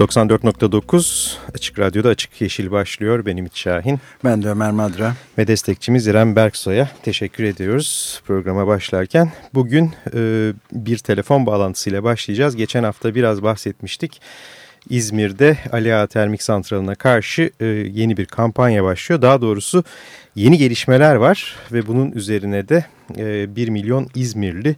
94.9 Açık Radyo'da Açık Yeşil başlıyor. Benim İç Şahin. Ben de Ömer Madra. Ve destekçimiz İrem Berksoy'a teşekkür ediyoruz programa başlarken. Bugün e, bir telefon bağlantısıyla başlayacağız. Geçen hafta biraz bahsetmiştik. İzmir'de Ali Ağa Termik Santralı'na karşı e, yeni bir kampanya başlıyor. Daha doğrusu yeni gelişmeler var ve bunun üzerine de e, 1 milyon İzmirli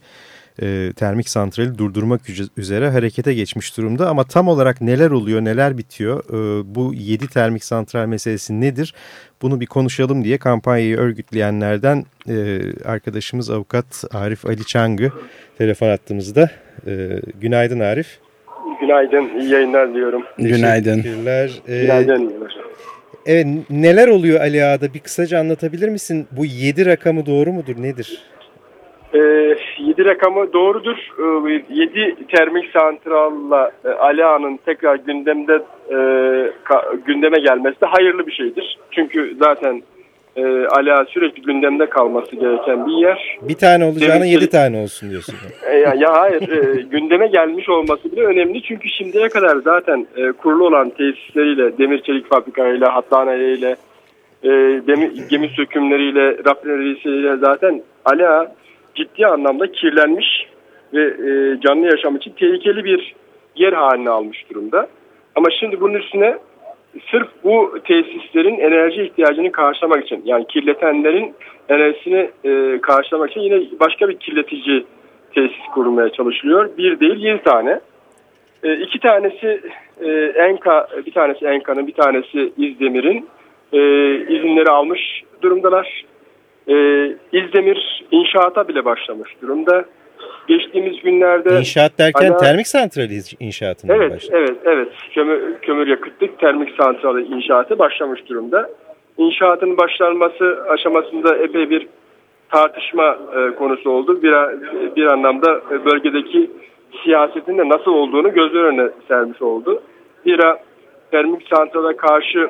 e, termik santrali durdurmak üzere harekete geçmiş durumda. Ama tam olarak neler oluyor, neler bitiyor, e, bu 7 termik santral meselesi nedir? Bunu bir konuşalım diye kampanyayı örgütleyenlerden e, arkadaşımız avukat Arif Ali Çangı telefon attığımızda. E, günaydın Arif. Günaydın, iyi yayınlar diyorum. Günaydın. Teşekkürler. Ee, Günaydın. Evet, neler oluyor Ali Ağa'da? Bir kısaca anlatabilir misin? Bu 7 rakamı doğru mudur, nedir? E, ee, 7 rakamı doğrudur. E, ee, 7 termik santralla e, Ali Ağa'nın tekrar gündemde e, ka, gündeme gelmesi de hayırlı bir şeydir. Çünkü zaten e, Ali Ağa sürekli gündemde kalması gereken bir yer. Bir tane olacağına 7 tane olsun diyorsun. E, ya, ya hayır, e, gündeme gelmiş olması bile önemli. Çünkü şimdiye kadar zaten e, kurulu olan tesisleriyle, demir çelik fabrikalarıyla, hattaneleriyle, e, demir, gemi sökümleriyle, rafinerisiyle zaten Ali Ağa ciddi anlamda kirlenmiş ve e, canlı yaşam için tehlikeli bir yer haline almış durumda. Ama şimdi bunun üstüne sırf bu tesislerin enerji ihtiyacını karşılamak için yani kirletenlerin enerjisini e, karşılamak için yine başka bir kirletici tesis kurulmaya çalışılıyor. Bir değil yedi tane. E, iki tanesi e, Enka, bir tanesi Enka'nın bir tanesi İzdemir'in e, izinleri almış durumdalar. E, İzdemir inşaata bile başlamış durumda. Geçtiğimiz günlerde... İnşaat derken hala, termik santrali inşaatına evet, başladı. Evet, evet. Kömür, kömür yakıtlık termik santrali inşaatı başlamış durumda. İnşaatın başlanması aşamasında epey bir tartışma e, konusu oldu. Bir, bir anlamda bölgedeki siyasetin de nasıl olduğunu gözler önüne sermiş oldu. Bira termik santrala karşı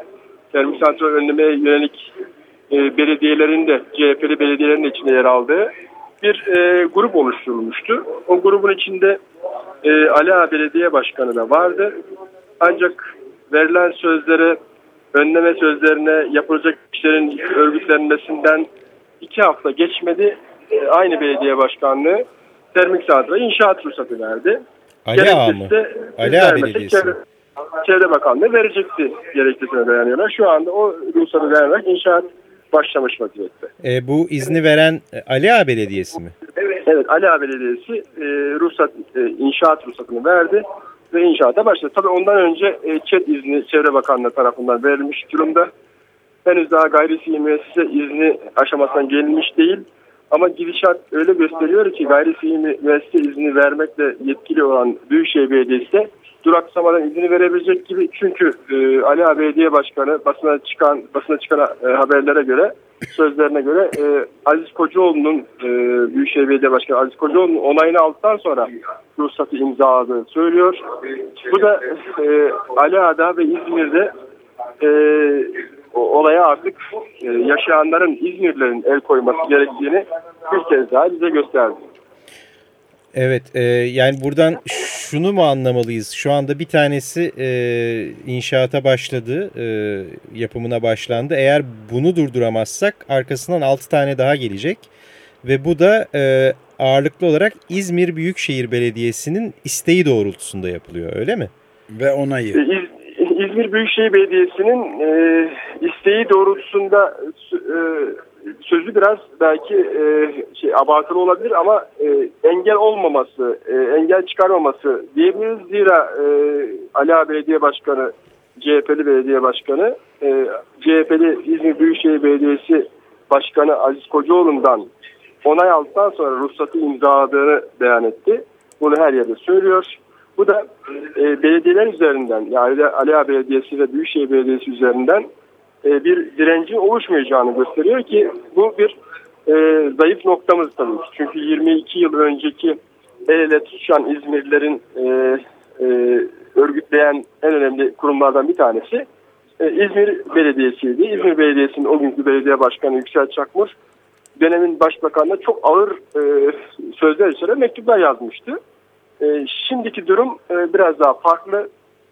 termik santral önlemeye yönelik e, belediyelerin de CHP'li belediyelerin de içinde yer aldığı bir e, grup oluşturulmuştu. O grubun içinde e, Ali Ağa Belediye Başkanı da vardı. Ancak verilen sözlere, önleme sözlerine yapılacak işlerin örgütlenmesinden iki hafta geçmedi. E, aynı belediye başkanlığı termik santrala inşaat ruhsatı verdi. Ali Ağa mı? Ali Ağa Belediyesi. Çevre, Çevre Bakanlığı verecekti gerekçesine dayanıyorlar. Şu anda o ruhsatı vererek inşaat başlamış vaziyette. E, bu izni veren e, Ali Ağa Belediyesi mi? Evet Ali Ağa Belediyesi e, ruhsat, e, inşaat ruhsatını verdi ve inşaata başladı. Tabii ondan önce e, ÇED izni Çevre Bakanlığı tarafından verilmiş durumda. Henüz daha gayri müessese izni aşamasından gelinmiş değil. Ama gidişat öyle gösteriyor ki gayri müessese izni vermekle yetkili olan Büyükşehir Belediyesi de duraksamadan izni verebilecek gibi çünkü e, Ali Ağa Belediye Başkanı basına çıkan basına çıkan e, haberlere göre sözlerine göre e, Aziz Kocaoğlu'nun e, Büyükşehir Belediye Başkanı Aziz Kocaoğlu'nun onayını aldıktan sonra ruhsatı imzaladığı söylüyor. Bu da e, Ali Ağa'da ve İzmir'de e, olaya artık e, yaşayanların İzmirlilerin el koyması gerektiğini bir kez daha bize gösterdi. Evet e, yani buradan şunu mu anlamalıyız? Şu anda bir tanesi e, inşaata başladı, e, yapımına başlandı. Eğer bunu durduramazsak arkasından 6 tane daha gelecek. Ve bu da e, ağırlıklı olarak İzmir Büyükşehir Belediyesi'nin isteği doğrultusunda yapılıyor öyle mi? Ve onayı. İzmir Büyükşehir Belediyesi'nin e, isteği doğrultusunda e, sözü biraz belki e, şey abartılı olabilir ama e, engel olmaması, e, engel çıkarmaması diyebiliriz. Zira e, Ala Belediye Başkanı, CHP'li belediye başkanı, e, CHP'li İzmir Büyükşehir Belediyesi Başkanı Aziz Kocaoğlu'ndan onay aldıktan sonra ruhsatı imzaladığını beyan etti. Bunu her yerde söylüyor. Bu da e, belediyeler üzerinden yani Ali Ağa Belediyesi ve Büyükşehir Belediyesi üzerinden e, bir direncin oluşmayacağını gösteriyor ki bu bir e, zayıf noktamız tabii. Çünkü 22 yıl önceki el ele tutuşan İzmirlilerin e, e, örgütleyen en önemli kurumlardan bir tanesi e, İzmir Belediyesi'ydi. İzmir Belediyesi'nin o günkü belediye başkanı Yüksel Çakmur dönemin başbakanına çok ağır e, sözler içeren mektuplar yazmıştı. E, şimdiki durum e, biraz daha farklı.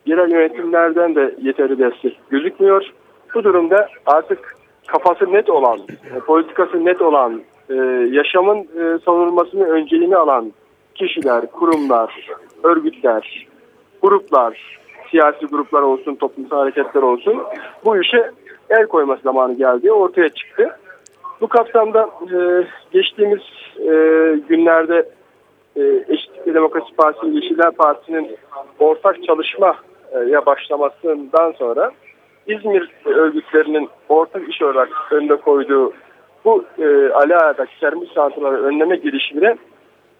Yerel yönetimlerden de yeterli destek gözükmüyor. Bu durumda artık kafası net olan, politikası net olan, e, yaşamın e, savunulmasını önceliğini alan kişiler, kurumlar, örgütler, gruplar, siyasi gruplar olsun, toplumsal hareketler olsun bu işe el koyması zamanı geldi, ortaya çıktı. Bu kapsamda e, geçtiğimiz günlerde Eşitlik ve Demokrasi Partisi Yeşiller Partisi'nin ortak çalışmaya başlamasından sonra İzmir örgütlerinin ortak iş olarak önüne koyduğu bu e, Ali Ağa'daki termik santralları önleme girişimine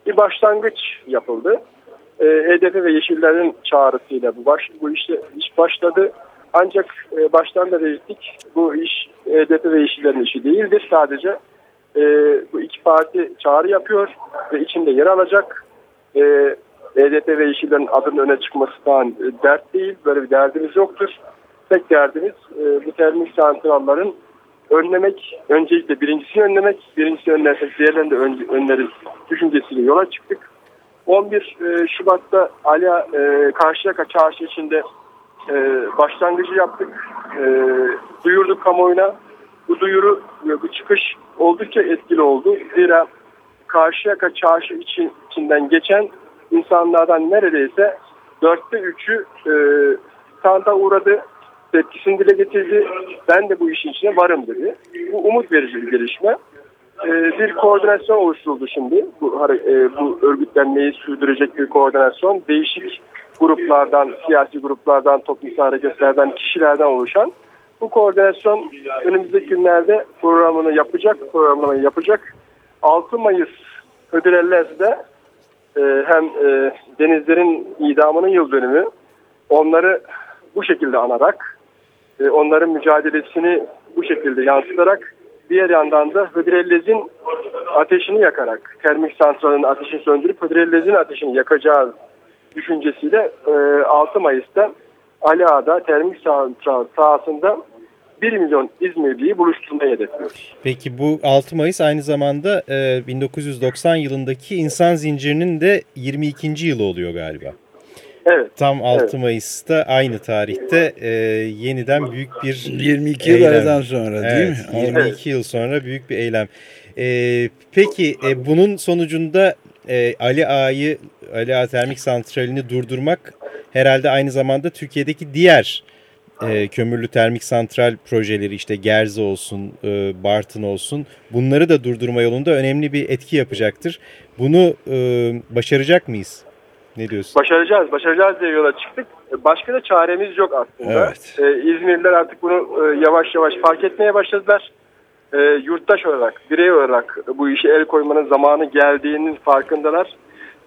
bir başlangıç yapıldı. E, HDP ve Yeşillerin çağrısıyla bu, baş, bu işte, iş başladı. Ancak e, baştan da belirttik bu iş HDP ve Yeşillerin işi değildir. Sadece e, bu iki parti çağrı yapıyor ve içinde yer alacak. E, HDP ve Yeşillerin adının öne çıkması falan e, dert değil. Böyle bir derdimiz yoktur. Tek derdimiz e, bu termik santralların önlemek, öncelikle birincisini önlemek, birincisi önlersek diğerlerini de ön, önleriz düşüncesiyle yola çıktık. 11 e, Şubat'ta Ali e, Karşıyaka Çarşı içinde e, başlangıcı yaptık. E, duyurduk kamuoyuna. Bu duyuru, bu çıkış oldukça etkili oldu. Zira Karşıyaka Çarşı için, içinden geçen insanlardan neredeyse dörtte üçü e, standa uğradı. Tepkisini dile getirdi. Ben de bu işin içine varım dedi. Bu umut verici bir gelişme. E, bir koordinasyon oluşturuldu şimdi. Bu, e, bu örgütlenmeyi sürdürecek bir koordinasyon. Değişik gruplardan, siyasi gruplardan, toplumsal hareketlerden, kişilerden oluşan bu koordinasyon önümüzdeki günlerde programını yapacak, programlamayı yapacak. 6 Mayıs Hıdrellez'de e, hem e, denizlerin idamının yıl dönümü onları bu şekilde anarak, e, onların mücadelesini bu şekilde yansıtarak diğer yandan da Hıdrellez'in ateşini yakarak, termik santralın ateşini söndürüp Hıdrellez'in ateşini yakacağı düşüncesiyle e, 6 Mayıs'ta Ali Ağa'da termik santral sahasında 1 milyon İzmirliyi buluşturmayı hedefliyoruz. Peki bu 6 Mayıs aynı zamanda e, 1990 yılındaki insan zincirinin de 22. yılı oluyor galiba. Evet. Tam 6 evet. Mayıs'ta aynı tarihte e, yeniden büyük bir 22 yıl aradan sonra değil mi? 22 evet. yıl sonra büyük bir eylem. E, peki e, bunun sonucunda e, Ali Ağa'yı Ali Ağa Termik Santrali'ni durdurmak herhalde aynı zamanda Türkiye'deki diğer e, kömürlü termik santral projeleri işte Gerze olsun, e, Bartın olsun bunları da durdurma yolunda önemli bir etki yapacaktır. Bunu e, başaracak mıyız? Ne diyorsun? Başaracağız, başaracağız diye yola çıktık. Başka da çaremiz yok aslında. Evet. Ee, İzmirliler artık bunu e, yavaş yavaş fark etmeye başladılar. Ee, yurttaş olarak, birey olarak bu işe el koymanın zamanı geldiğinin farkındalar.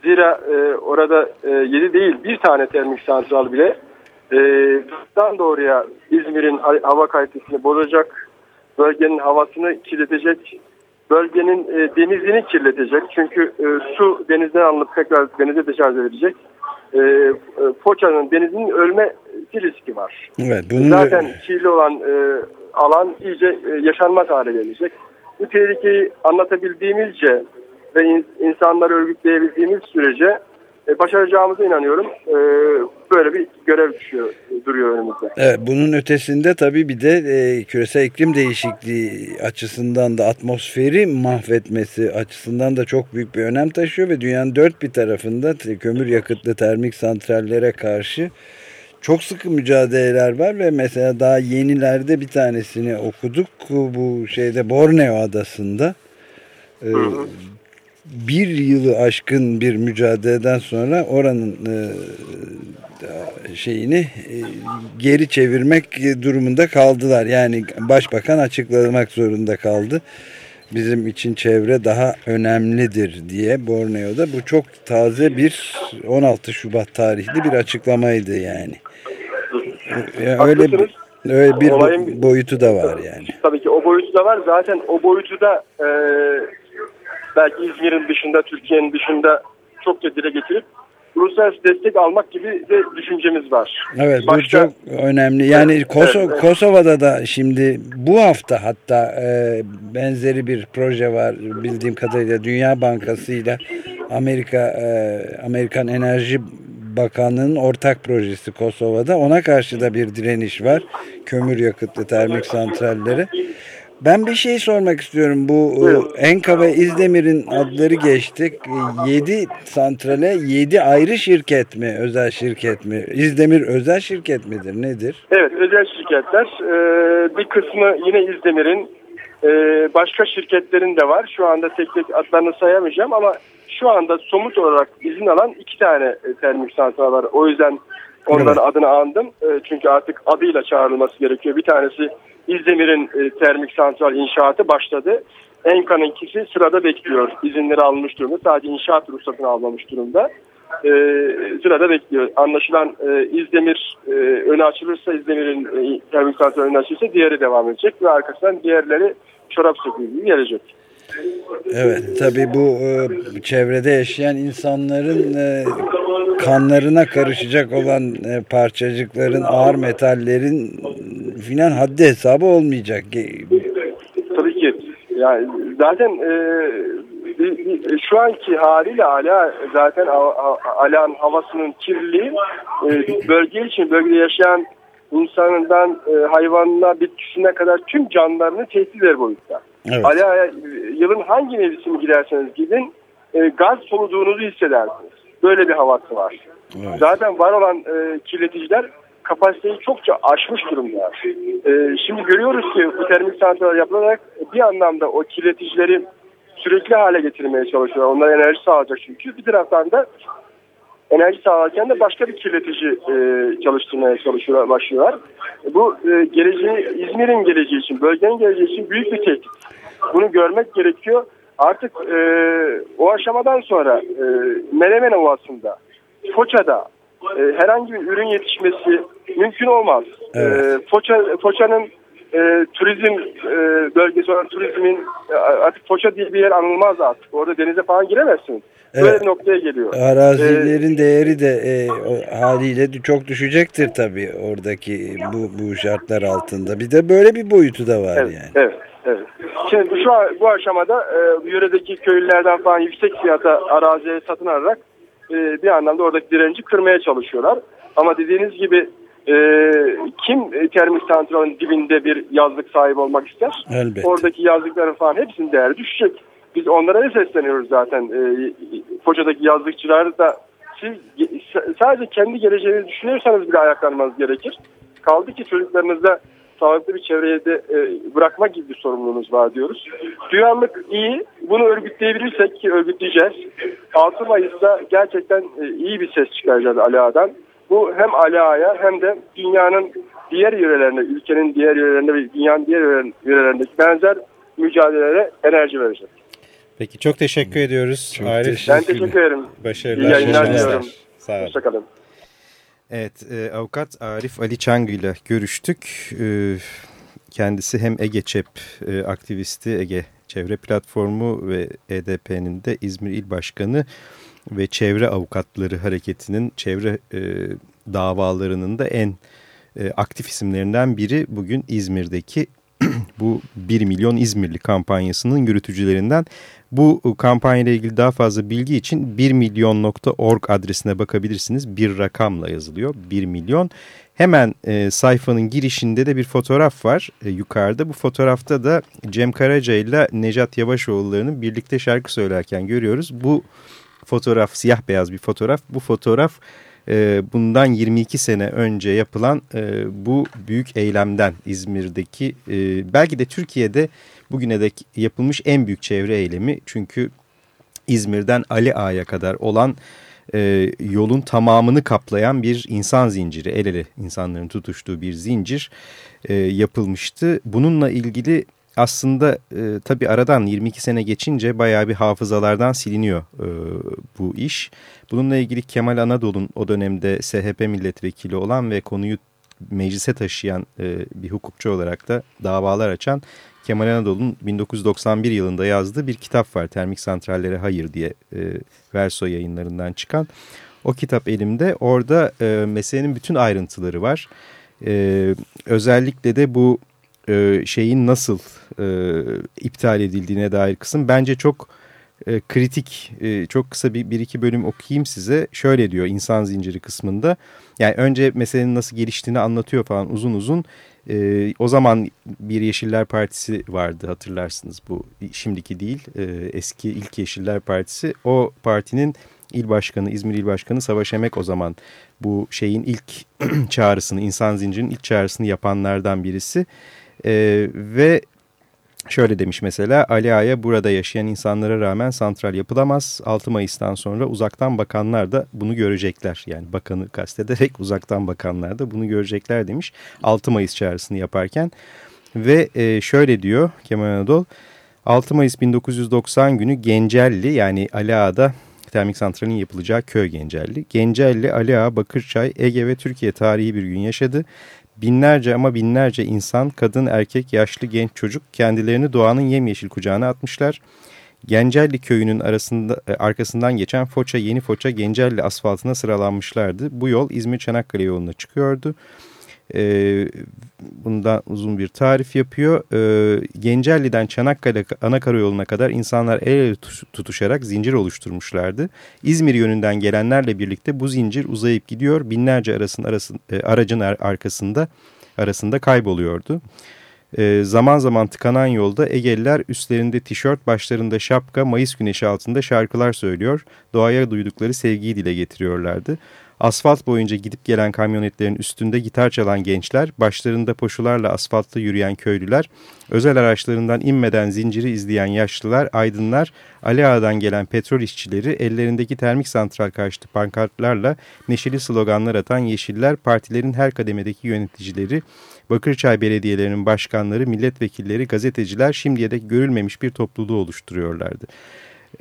Zira e, orada e, 7 değil bir tane termik santral bile e, doğruya İzmir'in hava kalitesini bozacak, bölgenin havasını kirletecek, bölgenin e, denizini kirletecek. Çünkü e, su denizden alınıp tekrar denize deşarj edilecek. E, e, Foça'nın denizinin ölme riski var. Evet, bunun Zaten kirli olan e, alan iyice e, yaşanmaz hale gelecek. Bu tehlikeyi anlatabildiğimizce ve in, insanları örgütleyebildiğimiz sürece başaracağımıza inanıyorum. E, böyle bir görev düşüyor, duruyor önümüzde. Evet, bunun ötesinde tabii bir de e, küresel iklim değişikliği açısından da atmosferi mahvetmesi açısından da çok büyük bir önem taşıyor ve dünyanın dört bir tarafında kömür yakıtlı termik santrallere karşı çok sıkı mücadeleler var ve mesela daha yenilerde bir tanesini okuduk bu şeyde Borneo adasında. Hı hı bir yılı aşkın bir mücadeleden sonra oranın e, şeyini e, geri çevirmek durumunda kaldılar. Yani başbakan açıklamak zorunda kaldı. bizim için çevre daha önemlidir diye Borneo'da bu çok taze bir 16 Şubat tarihli bir açıklamaydı yani. Öyle bir, öyle bir Olayın, boyutu da var yani. Tabii ki o boyutu da var. Zaten o boyutu da e, belki İzmir'in dışında, Türkiye'nin dışında çokça dile getirip uluslararası destek almak gibi de düşüncemiz var. Evet Başka, bu çok önemli. Yani evet, Kosov evet, Kosova'da da şimdi bu hafta hatta e, benzeri bir proje var bildiğim kadarıyla Dünya Bankası ile Amerika e, Amerikan Enerji Bakanlığı'nın ortak projesi Kosova'da. Ona karşı da bir direniş var. Kömür yakıtlı termik santralleri. Ben bir şey sormak istiyorum. Bu Buyurun. Enka ve İzdemir'in adları geçtik. 7 santrale 7 ayrı şirket mi? Özel şirket mi? İzdemir özel şirket midir? Nedir? Evet özel şirketler. Ee, bir kısmı yine İzdemir'in ee, başka şirketlerin de var. Şu anda tek tek adlarını sayamayacağım ama şu anda somut olarak izin alan iki tane e, termik santral var. O yüzden onların evet. adını andım. E, çünkü artık adıyla çağrılması gerekiyor. Bir tanesi İzdemir'in e, termik santral inşaatı başladı. Enka'nınkisi sırada bekliyor. İzinleri almış durumda. Sadece inşaat ruhsatını almamış durumda. E, sırada bekliyor. Anlaşılan e, İzdemir e, öne açılırsa İzdemir'in termik santral öne açılırsa diğeri devam edecek ve arkasından diğerleri çorap söküğü gelecek. Evet tabii bu e, çevrede yaşayan insanların e, kanlarına karışacak olan e, parçacıkların ağır metallerin filan haddi hesabı olmayacak. Tabii ki. Yani zaten şu anki haliyle ala zaten alan havasının kirliliği bölge için bölgede yaşayan insanından hayvanına bitkisine kadar tüm canlılarını tehdit eder boyutta. Evet. Ala yılın hangi mevsimi giderseniz gidin e, gaz soluduğunuzu hissedersiniz. Böyle bir havası var. Evet. Zaten var olan e, kirleticiler kapasiteyi çokça aşmış durumda. E, şimdi görüyoruz ki bu termik santraller yapılarak bir anlamda o kirleticileri sürekli hale getirmeye çalışıyorlar. Onlar enerji sağlayacak çünkü. Bir taraftan da enerji sağlarken de başka bir kirletici e, çalıştırmaya çalışıyorlar, başlıyorlar. Bu e, geleceği, İzmir'in geleceği için, bölgenin geleceği için büyük bir tehdit. Bunu görmek gerekiyor. Artık e, o aşamadan sonra e, Menemen Ovası'nda, Foça'da e, herhangi bir ürün yetişmesi mümkün olmaz. E, evet. E, Foça, Foça'nın e, turizm e, bölgesi olan turizmin e, artık Foça diye bir yer anılmaz artık. Orada denize falan giremezsin. Evet. Böyle bir noktaya geliyor. Arazilerin ee, değeri de e, o, haliyle çok düşecektir tabii oradaki bu, bu şartlar altında. Bir de böyle bir boyutu da var evet, yani. Evet. Evet. Şimdi şu bu aşamada e, yöredeki köylülerden falan yüksek fiyata araziye satın alarak e, bir anlamda oradaki direnci kırmaya çalışıyorlar. Ama dediğiniz gibi e, kim termik santralın dibinde bir yazlık sahibi olmak ister? Elbette. Oradaki yazlıkların falan hepsinin değeri düşecek. Biz onlara da sesleniyoruz zaten. E, Foça'daki yazlıkçılar da siz sadece kendi geleceğinizi düşünüyorsanız bile ayaklanmanız gerekir. Kaldı ki çocuklarınızda sağlıklı bir çevreye de e, bırakmak gibi bir sorumluluğumuz var diyoruz. Duyarlılık iyi. Bunu örgütleyebilirsek ki örgütleyeceğiz. 6 Mayıs'ta gerçekten e, iyi bir ses çıkaracağız Ala'dan. Bu hem Ala'ya hem de dünyanın diğer yörelerine, ülkenin diğer yörelerinde ve dünyanın diğer yörelerindeki benzer mücadelelere enerji verecek. Peki çok teşekkür ediyoruz. Çok Arif. Teşekkür ben teşekkür ederim. Başarılar. İyi yayınlar diliyorum. Sağ olun. Hoşçakalın. Evet, e, avukat Arif Ali Çangı ile görüştük. E, kendisi hem Ege ÇEP e, aktivisti, Ege Çevre Platformu ve EDP'nin de İzmir İl Başkanı ve Çevre Avukatları Hareketi'nin çevre e, davalarının da en e, aktif isimlerinden biri bugün İzmir'deki bu 1 milyon İzmirli kampanyasının yürütücülerinden. Bu kampanyayla ilgili daha fazla bilgi için 1milyon.org adresine bakabilirsiniz. Bir rakamla yazılıyor 1 milyon. Hemen e, sayfanın girişinde de bir fotoğraf var e, yukarıda. Bu fotoğrafta da Cem Karaca ile Necat Yavaşoğulları'nın birlikte şarkı söylerken görüyoruz. Bu fotoğraf siyah beyaz bir fotoğraf. Bu fotoğraf e, bundan 22 sene önce yapılan e, bu büyük eylemden İzmir'deki e, belki de Türkiye'de bugüne dek yapılmış en büyük çevre eylemi. Çünkü İzmir'den Ali Ağa'ya kadar olan e, yolun tamamını kaplayan bir insan zinciri, el ele insanların tutuştuğu bir zincir e, yapılmıştı. Bununla ilgili aslında e, tabii aradan 22 sene geçince bayağı bir hafızalardan siliniyor e, bu iş. Bununla ilgili Kemal Anadolu'nun o dönemde SHP milletvekili olan ve konuyu meclise taşıyan e, bir hukukçu olarak da davalar açan Kemal Anadolu'nun 1991 yılında yazdığı bir kitap var. Termik santrallere hayır diye e, Verso yayınlarından çıkan. O kitap elimde. Orada e, meselenin bütün ayrıntıları var. E, özellikle de bu e, şeyin nasıl e, iptal edildiğine dair kısım bence çok e, kritik. E, çok kısa bir, bir iki bölüm okuyayım size. Şöyle diyor insan zinciri kısmında. Yani önce meselenin nasıl geliştiğini anlatıyor falan uzun uzun. E, o zaman bir Yeşiller Partisi vardı hatırlarsınız bu şimdiki değil e, eski ilk Yeşiller Partisi. O partinin il başkanı İzmir il başkanı Savaş Emek o zaman bu şeyin ilk çağrısını insan zincirinin ilk çağrısını yapanlardan birisi. E, ve şöyle demiş mesela Ali Ağa'ya burada yaşayan insanlara rağmen santral yapılamaz. 6 Mayıs'tan sonra uzaktan bakanlar da bunu görecekler. Yani bakanı kastederek uzaktan bakanlar da bunu görecekler demiş 6 Mayıs çağrısını yaparken. Ve e, şöyle diyor Kemal Anadolu 6 Mayıs 1990 günü Gencelli yani Ali Ağa'da termik santralin yapılacağı köy Gencelli. Gencelli, Ali Ağa, Bakırçay, Ege ve Türkiye tarihi bir gün yaşadı. Binlerce ama binlerce insan, kadın, erkek, yaşlı, genç çocuk kendilerini doğanın yemyeşil kucağına atmışlar. Gencelli köyünün arasında, e, arkasından geçen Foça, Yeni Foça, Gencelli asfaltına sıralanmışlardı. Bu yol İzmir-Çanakkale yoluna çıkıyordu. E, bundan uzun bir tarif yapıyor. E, Gencelli'den Çanakkale ana karayoluna kadar insanlar el ele tutuşarak zincir oluşturmuşlardı. İzmir yönünden gelenlerle birlikte bu zincir uzayıp gidiyor. Binlerce arasın, arasın, e, aracın arkasında arasında kayboluyordu. E, zaman zaman tıkanan yolda Egeliler üstlerinde tişört, başlarında şapka, Mayıs güneşi altında şarkılar söylüyor. Doğaya duydukları sevgiyi dile getiriyorlardı. Asfalt boyunca gidip gelen kamyonetlerin üstünde gitar çalan gençler, başlarında poşularla asfaltta yürüyen köylüler, özel araçlarından inmeden zinciri izleyen yaşlılar, aydınlar, Ali Ağa'dan gelen petrol işçileri, ellerindeki termik santral karşıtı pankartlarla neşeli sloganlar atan yeşiller, partilerin her kademedeki yöneticileri, Bakırçay belediyelerinin başkanları, milletvekilleri, gazeteciler şimdiye dek görülmemiş bir topluluğu oluşturuyorlardı.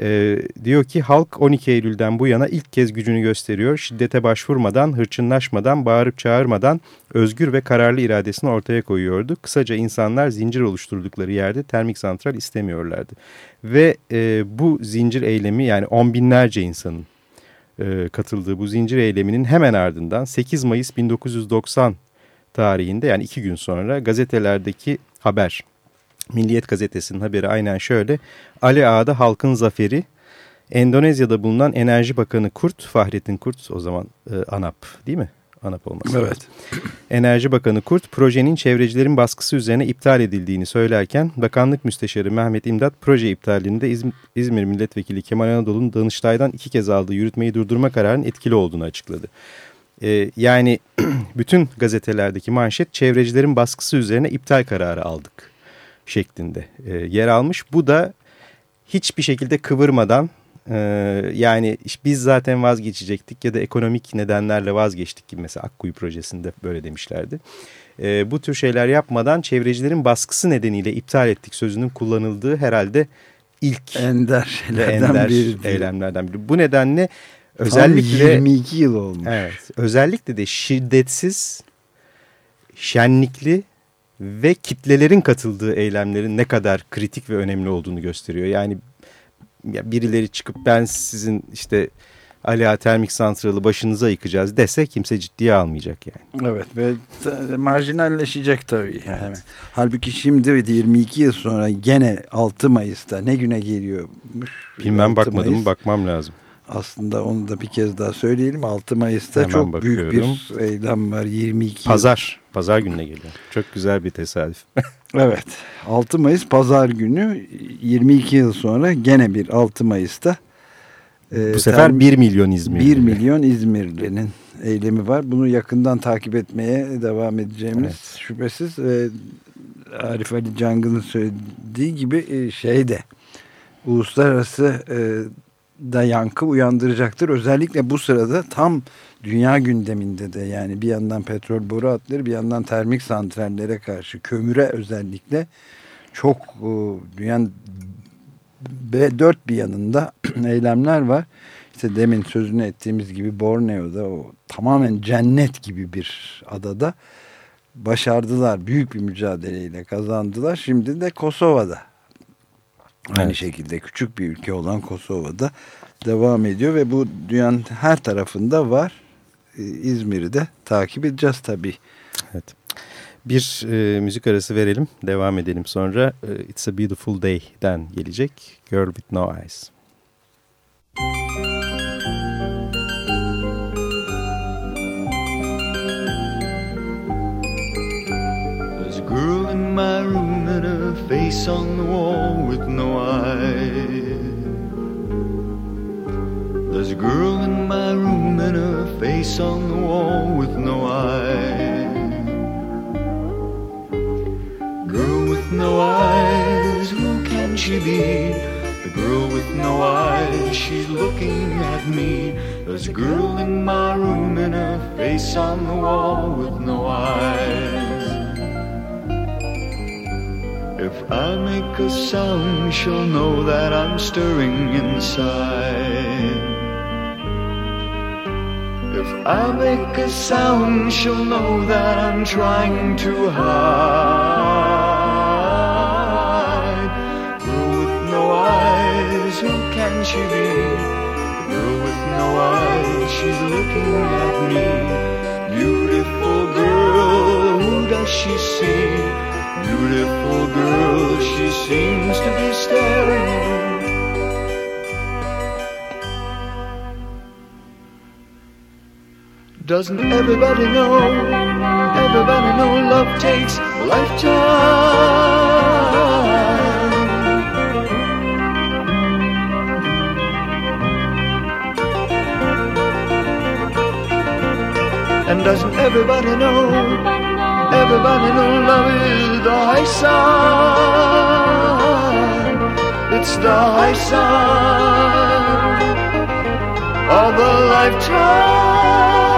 E, diyor ki halk 12 Eylül'den bu yana ilk kez gücünü gösteriyor. Şiddete başvurmadan, hırçınlaşmadan, bağırıp çağırmadan özgür ve kararlı iradesini ortaya koyuyordu. Kısaca insanlar zincir oluşturdukları yerde termik santral istemiyorlardı. Ve e, bu zincir eylemi yani on binlerce insanın e, katıldığı bu zincir eyleminin hemen ardından 8 Mayıs 1990 tarihinde yani iki gün sonra gazetelerdeki haber Milliyet gazetesinin haberi aynen şöyle. Ali Ağa'da halkın zaferi. Endonezya'da bulunan Enerji Bakanı Kurt, Fahrettin Kurt o zaman e, ANAP değil mi? ANAP olması Evet. Enerji Bakanı Kurt projenin çevrecilerin baskısı üzerine iptal edildiğini söylerken Bakanlık Müsteşarı Mehmet İmdat proje iptalinde İzmir, İzmir Milletvekili Kemal Anadolu'nun Danıştay'dan iki kez aldığı yürütmeyi durdurma kararının etkili olduğunu açıkladı. Ee, yani bütün gazetelerdeki manşet çevrecilerin baskısı üzerine iptal kararı aldık şeklinde e, yer almış. Bu da hiçbir şekilde kıvırmadan e, yani biz zaten vazgeçecektik ya da ekonomik nedenlerle vazgeçtik gibi mesela Akkuyu projesinde böyle demişlerdi. E, bu tür şeyler yapmadan çevrecilerin baskısı nedeniyle iptal ettik sözünün kullanıldığı herhalde ilk ender ender biri. eylemlerden biri. Bu nedenle özellikle Tam 22 yıl olmuş. Evet, özellikle de şiddetsiz, şenlikli ve kitlelerin katıldığı eylemlerin ne kadar kritik ve önemli olduğunu gösteriyor. Yani birileri çıkıp ben sizin işte Aliha Termik Santralı başınıza yıkacağız dese kimse ciddiye almayacak yani. Evet ve marjinalleşecek tabii. Yani. Evet. Halbuki şimdi 22 yıl sonra gene 6 Mayıs'ta ne güne geliyormuş? Bilmem bakmadım Mayıs. bakmam lazım. Aslında onu da bir kez daha söyleyelim. 6 Mayıs'ta Hemen çok bakıyorum. büyük bir eylem var. 22 Pazar. Pazar gününe geliyor. Çok güzel bir tesadüf. evet. 6 Mayıs pazar günü 22 yıl sonra gene bir 6 Mayıs'ta e, Bu sefer 1 milyon İzmirli. 1 milyon İzmirli'nin eylemi var. Bunu yakından takip etmeye devam edeceğimiz evet. şüphesiz. E, Arif Ali Cangı'nın söylediği gibi e, şeyde uluslararası e, da yankı uyandıracaktır. Özellikle bu sırada tam dünya gündeminde de yani bir yandan petrol boru hatları bir yandan termik santrallere karşı kömüre özellikle çok e, dünyanın dört bir yanında eylemler var. İşte demin sözünü ettiğimiz gibi Borneo'da o tamamen cennet gibi bir adada başardılar. Büyük bir mücadeleyle kazandılar. Şimdi de Kosova'da aynı evet. şekilde küçük bir ülke olan Kosova'da devam ediyor ve bu dünyanın her tarafında var. Ee, İzmir'i de takip edeceğiz tabii. Evet. Bir e, müzik arası verelim. Devam edelim sonra. E, It's a Beautiful Day'den gelecek. Girl with No Eyes. There's face on the wall with no eyes. There's a girl in my room and a face on the wall with no eyes. Girl with no eyes, who can she be? The girl with no eyes, she's looking at me. There's a girl in my room and a face on the wall with no eyes. I make a sound, she'll know that I'm stirring inside. If I make a sound, she'll know that I'm trying to hide. Girl with no eyes, who can she be? Girl with no eyes, she's looking at me. Beautiful girl, who does she see? Beautiful girl, she seems to be staring. Doesn't everybody know? Everybody know love takes a lifetime. And doesn't everybody know? Everybody know love is the high side. It's the high side of a lifetime.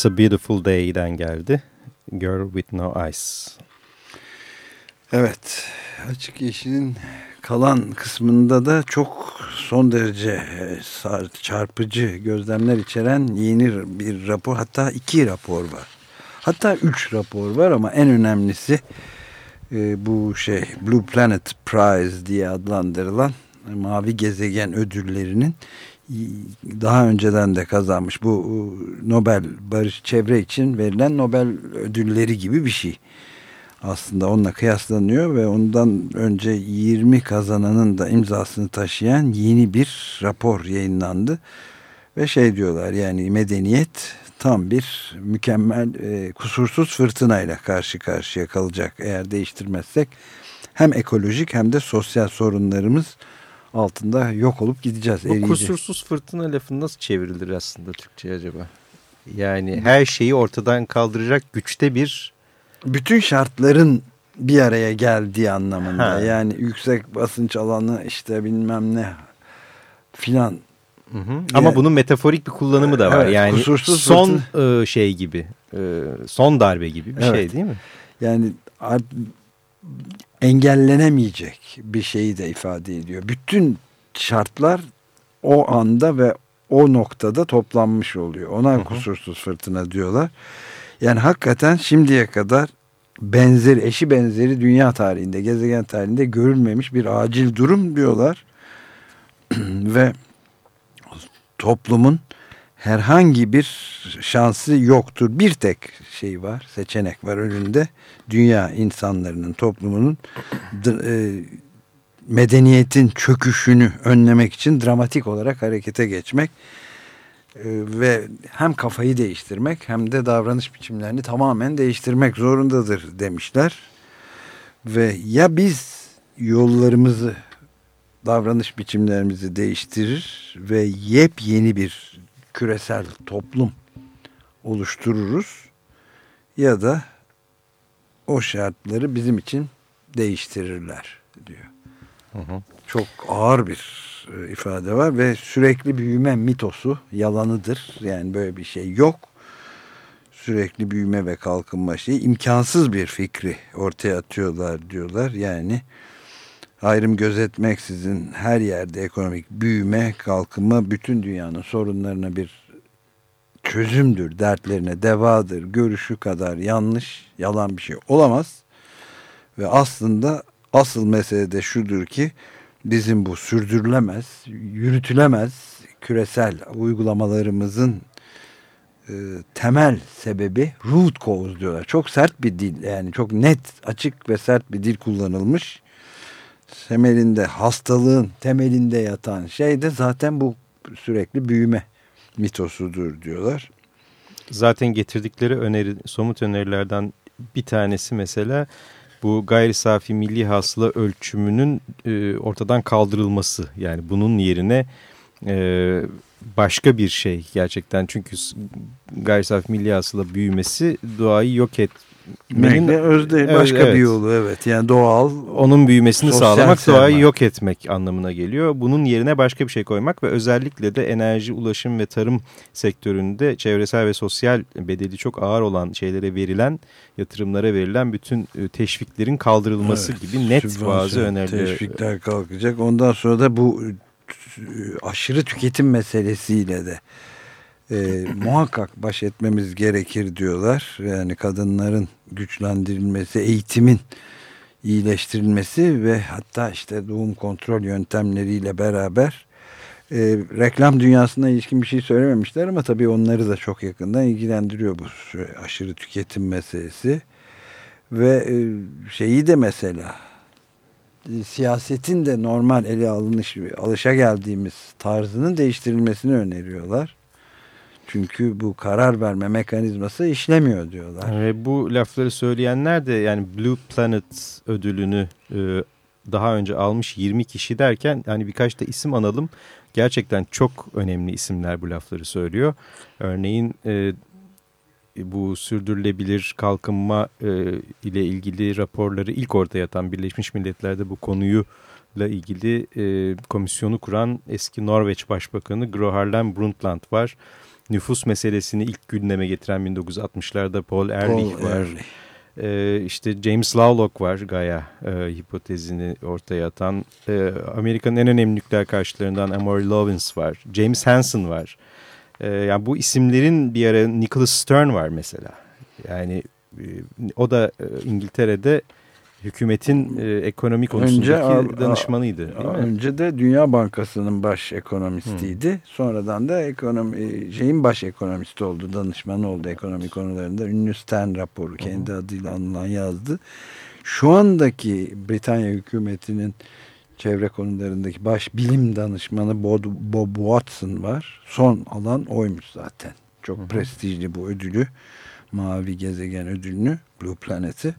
It's a Beautiful Day'den geldi. Girl with No Eyes. Evet. Açık Yeşil'in kalan kısmında da çok son derece e, çarpıcı gözlemler içeren yeni bir rapor hatta iki rapor var. Hatta üç rapor var ama en önemlisi e, bu şey Blue Planet Prize diye adlandırılan mavi gezegen ödüllerinin daha önceden de kazanmış bu Nobel Barış Çevre için verilen Nobel ödülleri gibi bir şey. aslında onunla kıyaslanıyor ve ondan önce 20 kazananın da imzasını taşıyan yeni bir rapor yayınlandı. Ve şey diyorlar yani medeniyet tam bir mükemmel e, kusursuz fırtınayla karşı karşıya kalacak eğer değiştirmezsek hem ekolojik hem de sosyal sorunlarımız altında yok olup gideceğiz. Bu kusursuz fırtına lafı nasıl çevrilir aslında Türkçe acaba? Yani her şeyi ortadan kaldıracak güçte bir... Bütün şartların bir araya geldiği anlamında. Ha. Yani yüksek basınç alanı işte bilmem ne filan. Hı hı. Ama bunun metaforik bir kullanımı da var. Evet, yani son fırtına... şey gibi, son darbe gibi bir evet. şey değil mi? Yani engellenemeyecek bir şeyi de ifade ediyor. Bütün şartlar o anda ve o noktada toplanmış oluyor. Ona hı hı. kusursuz fırtına diyorlar. Yani hakikaten şimdiye kadar benzeri, eşi benzeri dünya tarihinde, gezegen tarihinde görülmemiş bir acil durum diyorlar. ve toplumun herhangi bir şansı yoktur. Bir tek şey var, seçenek var önünde. Dünya insanlarının, toplumunun e, medeniyetin çöküşünü önlemek için dramatik olarak harekete geçmek e, ve hem kafayı değiştirmek hem de davranış biçimlerini tamamen değiştirmek zorundadır demişler. Ve ya biz yollarımızı davranış biçimlerimizi değiştirir ve yepyeni bir küresel toplum oluştururuz ya da o şartları bizim için değiştirirler diyor. Hı hı. Çok ağır bir e, ifade var ve sürekli büyüme mitosu yalanıdır. Yani böyle bir şey yok. Sürekli büyüme ve kalkınma şeyi imkansız bir fikri ortaya atıyorlar diyorlar. Yani ayrım gözetmeksizin her yerde ekonomik büyüme, kalkınma bütün dünyanın sorunlarına bir çözümdür, dertlerine devadır, görüşü kadar yanlış, yalan bir şey olamaz. Ve aslında asıl mesele de şudur ki bizim bu sürdürülemez, yürütülemez küresel uygulamalarımızın e, temel sebebi root cause diyorlar. Çok sert bir dil yani çok net, açık ve sert bir dil kullanılmış temelinde hastalığın temelinde yatan şey de zaten bu sürekli büyüme mitosudur diyorlar. Zaten getirdikleri öneri, somut önerilerden bir tanesi mesela bu gayri safi milli hasıla ölçümünün e, ortadan kaldırılması. Yani bunun yerine e, başka bir şey gerçekten çünkü gayri safi milli hasıla büyümesi doğayı yok et Mekle özde başka evet. bir yolu evet yani doğal. Onun büyümesini sağlamak sermaye. doğayı yok etmek anlamına geliyor. Bunun yerine başka bir şey koymak ve özellikle de enerji, ulaşım ve tarım sektöründe çevresel ve sosyal bedeli çok ağır olan şeylere verilen, yatırımlara verilen bütün e, teşviklerin kaldırılması evet, gibi net bazı öneriler. Teşvikler kalkacak. Ondan sonra da bu e, aşırı tüketim meselesiyle de e, muhakkak baş etmemiz gerekir diyorlar. Yani kadınların güçlendirilmesi, eğitimin iyileştirilmesi ve hatta işte doğum kontrol yöntemleriyle beraber e, reklam dünyasına ilişkin bir şey söylememişler ama tabii onları da çok yakından ilgilendiriyor bu aşırı tüketim meselesi. Ve e, şeyi de mesela e, siyasetin de normal ele alınış, alışa geldiğimiz tarzının değiştirilmesini öneriyorlar. Çünkü bu karar verme mekanizması işlemiyor diyorlar. Ve bu lafları söyleyenler de yani Blue Planet ödülünü e, daha önce almış 20 kişi derken hani birkaç da isim analım. Gerçekten çok önemli isimler bu lafları söylüyor. Örneğin e, bu sürdürülebilir kalkınma e, ile ilgili raporları ilk ortaya atan Birleşmiş Milletler'de bu konuyu ile ilgili e, komisyonu kuran eski Norveç Başbakanı Gro Harlem Brundtland var nüfus meselesini ilk gündeme getiren 1960'larda Paul Ehrlich Paul var. Ehrlich. Ee, işte James Lovelock var Gaia e, hipotezini ortaya atan. E, Amerika'nın en önemli nükleer karşılarından Amory Lovins var. James Hansen var. E, yani bu isimlerin bir ara Nicholas Stern var mesela. Yani e, o da e, İngiltere'de Hükümetin e, ekonomi konusundaki önce, danışmanıydı. Mi? Önce de Dünya Bankası'nın baş ekonomistiydi. Hmm. Sonradan da ekonomi e, şeyin baş ekonomisti oldu, danışmanı oldu ekonomi konularında. Ünlü Stern raporu kendi hmm. adıyla anılan yazdı. Şu andaki Britanya hükümetinin çevre konularındaki baş bilim danışmanı Bob, Bob Watson var. Son alan oymuş zaten. Çok hı hı. prestijli bu ödülü. Mavi gezegen ödülünü, Blue Planet'i.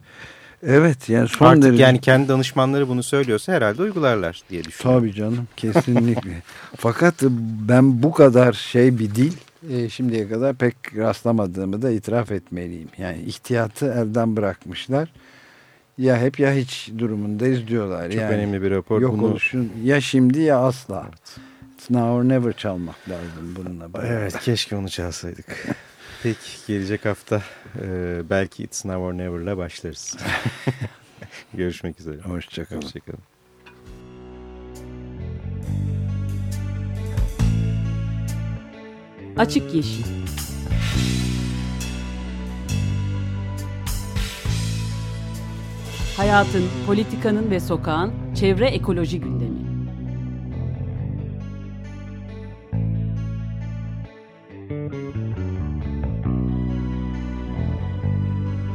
Evet yani son Artık derece... yani kendi danışmanları bunu söylüyorsa herhalde uygularlar diye düşünüyorum. Tabii canım kesinlikle. Fakat ben bu kadar şey bir dil e, şimdiye kadar pek rastlamadığımı da itiraf etmeliyim. Yani ihtiyatı elden bırakmışlar ya hep ya hiç durumundayız diyorlar. Çok yani, önemli bir rapor. Yok bunu... oluşun ya şimdi ya asla. Evet. It's now or never çalmak lazım bununla. Beraber. Evet keşke onu çalsaydık. Peki gelecek hafta e, belki It's Now or Never'la başlarız. Görüşmek üzere. Hoşçakalın. Hoşçakalın. Açık Yeşil Hayatın, politikanın ve sokağın çevre ekoloji gündemi.